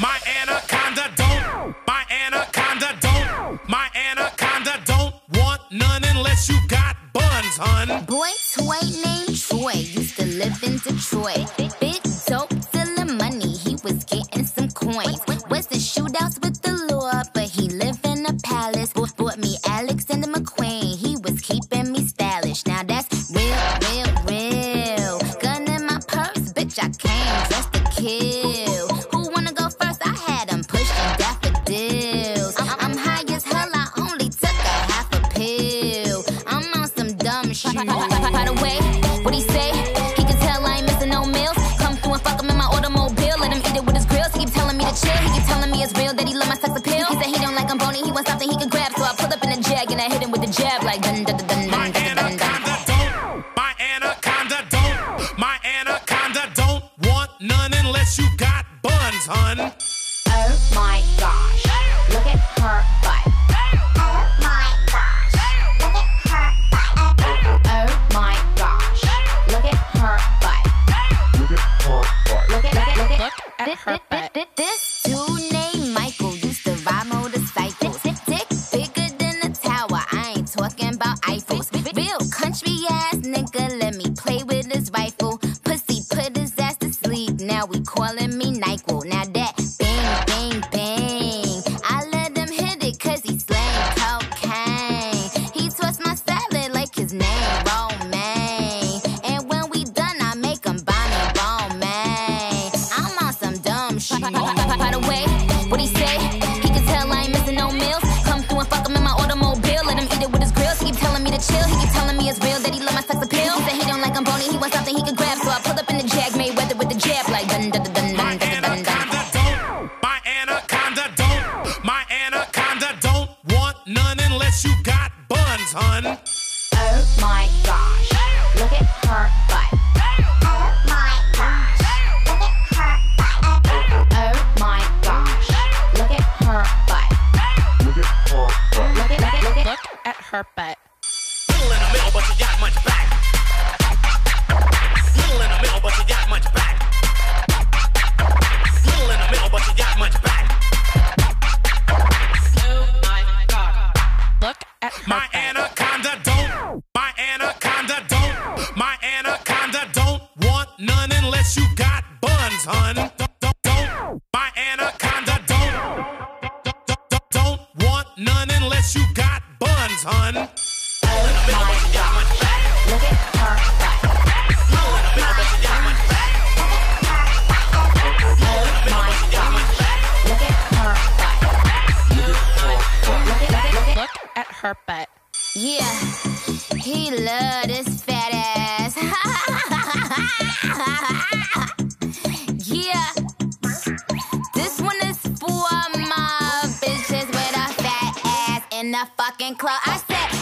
anaconda don't. My anaconda don't. My anaconda don't want none unless you got buns, hun. Boy toy named Troy used to live in Detroit. By the way, what he say? He can tell I ain't missing no meals. Come through and fuck in my automobile. Let him eat it with his. He keep telling me to chill. He keep at Look her butt. This dude named Michael used to ride motorcycles. Dick bigger than a tower. I ain't talking about Eiffels. Real country ass nigga, chill. He keep telling me it's real that he love my sex appeal. He said he don't like I'm bony. He wants something he can grab. So I pull up in the jag, Mayweather with the jab like dun dun dun dun My dun dun dun dun. anaconda don't. My anaconda don't. My anaconda don't want none unless you got buns, hun. Oh my gosh. Look at her butt. Oh my gosh. Look at her butt. Oh my gosh. Look at her butt. Look at her butt. Look at look at Look at her butt. Don't, don't, don't. Want none unless you got buns, hun. Look at her butt. Look at look in the fucking club. I said.